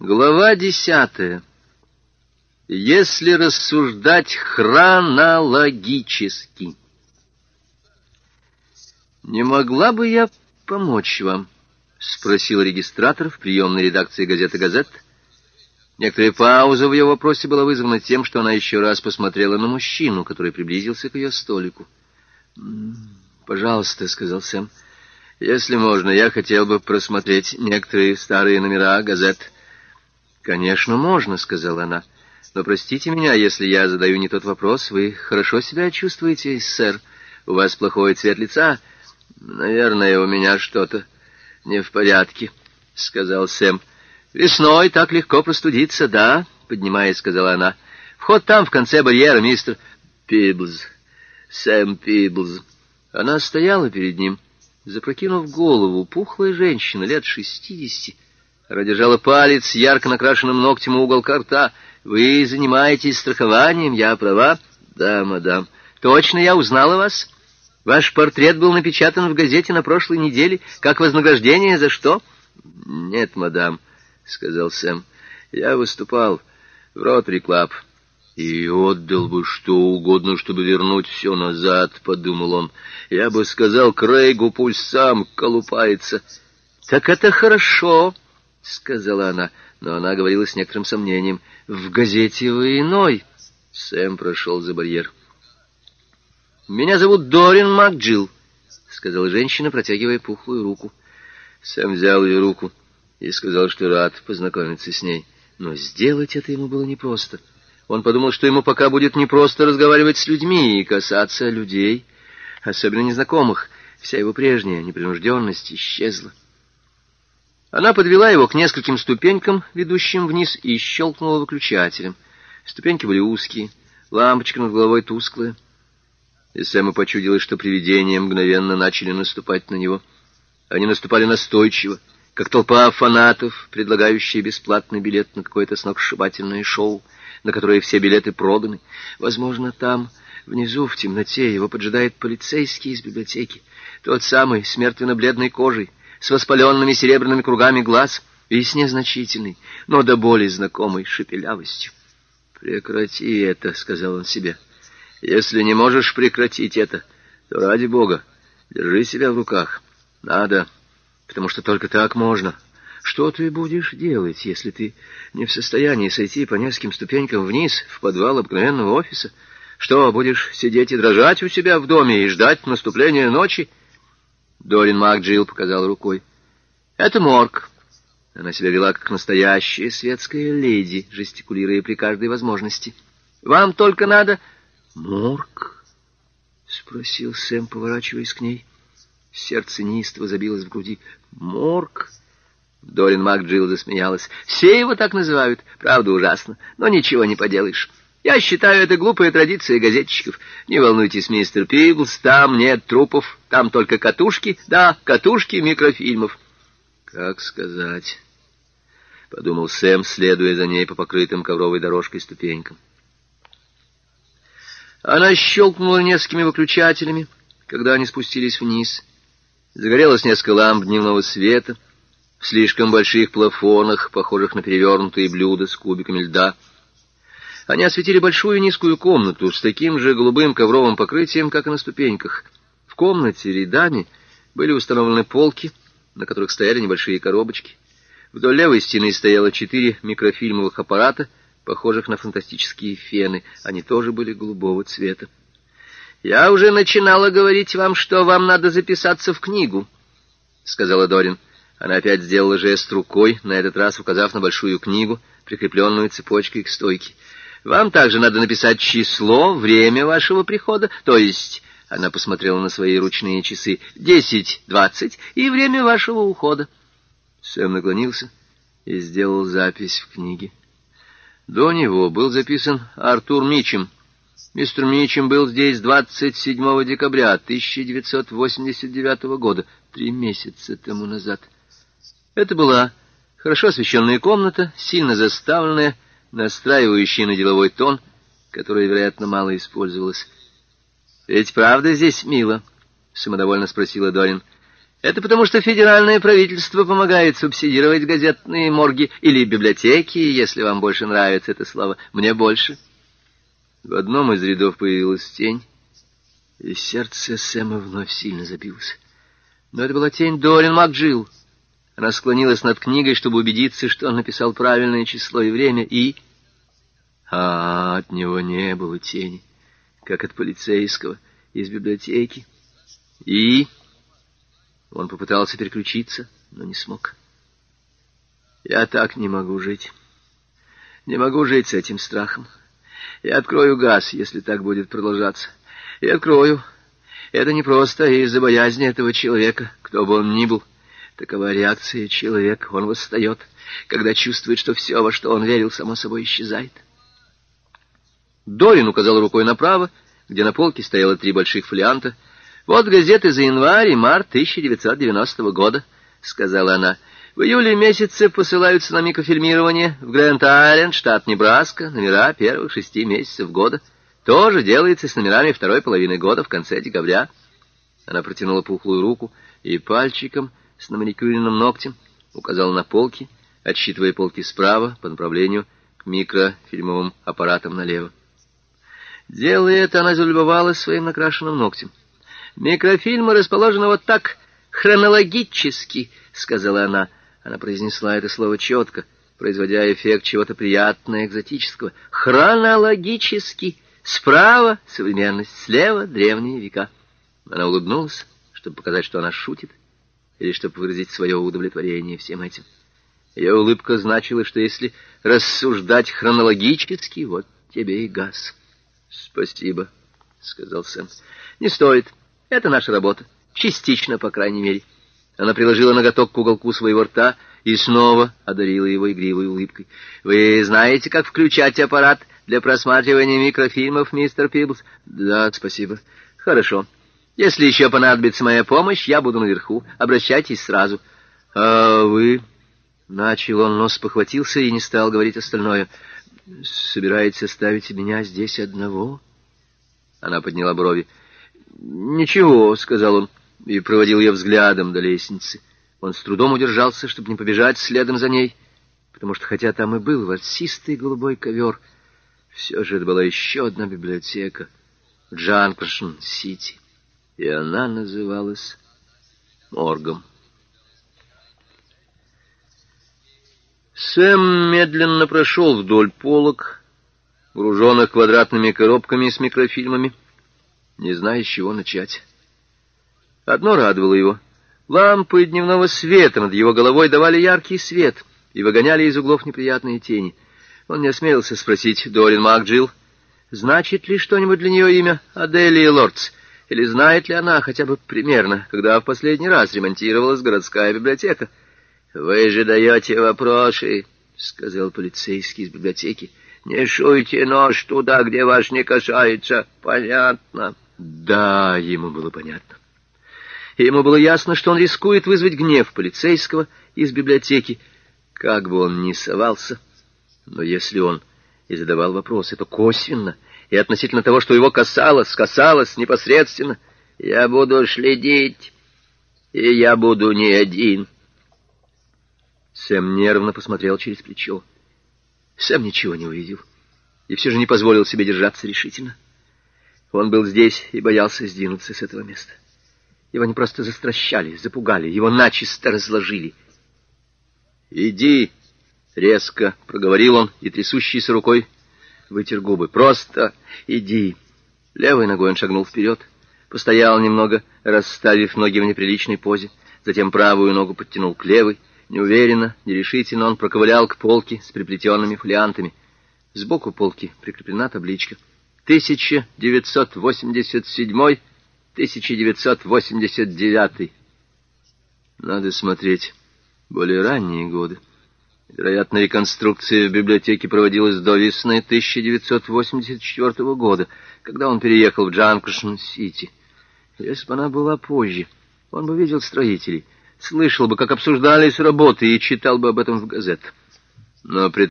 Глава десятая. Если рассуждать хронологически. «Не могла бы я помочь вам?» — спросил регистратор в приемной редакции газеты «Газет». Некоторая пауза в ее вопросе была вызвана тем, что она еще раз посмотрела на мужчину, который приблизился к ее столику. «Пожалуйста», — сказал Сэм, — «если можно, я хотел бы просмотреть некоторые старые номера газет». «Конечно, можно», — сказала она. «Но простите меня, если я задаю не тот вопрос. Вы хорошо себя чувствуете, сэр? У вас плохой цвет лица?» «Наверное, у меня что-то не в порядке», — сказал Сэм. «Весной так легко простудиться, да?» — поднимаясь, сказала она. «Вход там, в конце барьера, мистер Пиблз. Сэм Пиблз». Она стояла перед ним, запрокинув голову, пухлая женщина лет шестидесяти, Продержала палец ярко накрашенным ногтем у уголка рта. «Вы занимаетесь страхованием, я права?» «Да, мадам». «Точно я узнала вас? Ваш портрет был напечатан в газете на прошлой неделе. Как вознаграждение за что?» «Нет, мадам», — сказал Сэм. «Я выступал в Ротари Клаб и отдал бы что угодно, чтобы вернуть все назад», — подумал он. «Я бы сказал Крейгу, пусть сам колупается». «Так это хорошо», — сказала она, но она говорила с некоторым сомнением. «В газете вы иной». Сэм прошел за барьер. «Меня зовут Дорин МакДжилл», — сказала женщина, протягивая пухлую руку. Сэм взял ее руку и сказал, что рад познакомиться с ней. Но сделать это ему было непросто. Он подумал, что ему пока будет непросто разговаривать с людьми и касаться людей, особенно незнакомых. Вся его прежняя непринужденность исчезла. Она подвела его к нескольким ступенькам, ведущим вниз, и щелкнула выключателем. Ступеньки были узкие, лампочка над головой тусклая. И Сэму почудилось, что привидения мгновенно начали наступать на него. Они наступали настойчиво, как толпа фанатов, предлагающие бесплатный билет на какое-то сногсшибательное шоу, на которое все билеты проданы. Возможно, там, внизу, в темноте, его поджидает полицейский из библиотеки, тот самый, смертвенно-бледной кожей, с воспаленными серебряными кругами глаз и с незначительной, но до боли знакомой шепелявостью. «Прекрати это», — сказал он себе. «Если не можешь прекратить это, то ради бога, держи себя в руках. Надо, потому что только так можно. Что ты будешь делать, если ты не в состоянии сойти по нескольким ступенькам вниз в подвал обыкновенного офиса? Что, будешь сидеть и дрожать у себя в доме и ждать наступления ночи?» Дорин МакДжилл показал рукой. «Это морг». Она себя вела как настоящая светская леди, жестикулируя при каждой возможности. «Вам только надо...» «Морг?» — спросил Сэм, поворачиваясь к ней. Сердце неистово забилось в груди. «Морг?» Дорин МакДжилл засмеялась. «Все его так называют. Правда, ужасно. Но ничего не поделаешь». Я считаю, это глупая традиция газетчиков. Не волнуйтесь, мистер Пиблс, там нет трупов, там только катушки, да, катушки микрофильмов. Как сказать, — подумал Сэм, следуя за ней по покрытым ковровой дорожкой ступенькам. Она щелкнула несколькими выключателями, когда они спустились вниз. Загорелось несколько ламп дневного света в слишком больших плафонах, похожих на перевернутые блюда с кубиками льда — они осветили большую низкую комнату с таким же голубым ковровым покрытием, как и на ступеньках. В комнате рядами были установлены полки, на которых стояли небольшие коробочки. Вдоль левой стены стояло четыре микрофильмовых аппарата, похожих на фантастические фены. Они тоже были голубого цвета. «Я уже начинала говорить вам, что вам надо записаться в книгу», — сказала Дорин. Она опять сделала жест рукой, на этот раз указав на большую книгу, прикрепленную цепочкой к стойке. Вам также надо написать число, время вашего прихода, то есть, она посмотрела на свои ручные часы, десять, двадцать, и время вашего ухода. Сэм наклонился и сделал запись в книге. До него был записан Артур Мичем. Мистер Мичем был здесь 27 декабря 1989 года, три месяца тому назад. Это была хорошо освещенная комната, сильно заставленная, настраивающий на деловой тон, который, вероятно, мало использовалось. «Ведь правда здесь мило?» — самодовольно спросила Дорин. Это потому, что федеральное правительство помогает субсидировать газетные морги или библиотеки, если вам больше нравится это слово. Мне больше. В одном из рядов появилась тень, и сердце Сэма вновь сильно забилось. Но это была тень Дорин Макджилл. Она склонилась над книгой, чтобы убедиться, что он написал правильное число и время, и... А от него не было тени, как от полицейского из библиотеки. И... Он попытался переключиться, но не смог. Я так не могу жить. Не могу жить с этим страхом. Я открою газ, если так будет продолжаться. И открою. Это не просто из-за боязни этого человека, кто бы он ни был. Такова реакция человека. Он восстает, когда чувствует, что все, во что он верил, само собой исчезает. Дорин указал рукой направо, где на полке стояло три больших фолианта — «Вот газеты за январь и март 1990 года», — сказала она. «В июле месяце посылаются на микрофильмирование в Грэнд-Айленд, штат Небраска, номера первых шести месяцев года. Тоже делается с номерами второй половины года в конце декабря». Она протянула пухлую руку и пальчиком с наманикюренным ногтем указала на полки, отсчитывая полки справа по направлению к микрофильмовым аппаратам налево. Делая это, она залюбовалась своим накрашенным ногтем. Микрофильмы расположены вот так, хронологически, — сказала она. Она произнесла это слово четко, производя эффект чего-то приятного, экзотического. Хронологически. Справа — современность, слева — древние века. Она улыбнулась, чтобы показать, что она шутит, или чтобы выразить свое удовлетворение всем этим. Ее улыбка значила, что если рассуждать хронологически, вот тебе и газ. — Спасибо, — сказал Сэм. — Не стоит. — это наша работа. Частично, по крайней мере. Она приложила ноготок к уголку своего рта и снова одарила его игривой улыбкой. «Вы знаете, как включать аппарат для просматривания микрофильмов, мистер Пиблс?» «Да, спасибо». «Хорошо. Если еще понадобится моя помощь, я буду наверху. Обращайтесь сразу». «А вы...» Начал он, но спохватился и не стал говорить остальное. «Собираетесь оставить меня здесь одного?» Она подняла брови. «Ничего», — сказал он, и проводил ее взглядом до лестницы. Он с трудом удержался, чтобы не побежать следом за ней, потому что, хотя там и был ворсистый голубой ковер, все же это была еще одна библиотека в Джанкшн-Сити, и она называлась Моргом. Сэм медленно прошел вдоль полок, груженных квадратными коробками с микрофильмами, не зная, с чего начать. Одно радовало его. Лампы дневного света над его головой давали яркий свет и выгоняли из углов неприятные тени. Он не осмелился спросить Дорин Макджилл, значит ли что-нибудь для нее имя Аделия Лордс, или знает ли она хотя бы примерно, когда в последний раз ремонтировалась городская библиотека. — Вы же даете вопросы, — сказал полицейский из библиотеки. — Не шуйте нож туда, где ваш не касается. Понятно. — да, ему было понятно. Ему было ясно, что он рискует вызвать гнев полицейского из библиотеки, как бы он ни совался. Но если он и задавал вопросы, то косвенно, и относительно того, что его касалось, касалось непосредственно. «Я буду следить, и я буду не один». Сэм нервно посмотрел через плечо. Сэм ничего не увидел, и все же не позволил себе держаться решительно. Он был здесь и боялся сдвинуться с этого места. Его не просто застращали, запугали, его начисто разложили. «Иди!» — резко проговорил он и трясущейся рукой вытер губы. «Просто иди!» Левой ногой он шагнул вперед, постоял немного, расставив ноги в неприличной позе, затем правую ногу подтянул к левой. Неуверенно, нерешительно он проковылял к полке с приплетенными фолиантами. Сбоку полки прикреплена табличка — 1987-1989. Надо смотреть более ранние годы. Вероятно, реконструкция в библиотеке проводилась до весны 1984 года, когда он переехал в Джанкшн-Сити. Если бы она была позже, он бы видел строителей, слышал бы, как обсуждались работы и читал бы об этом в газетах. Но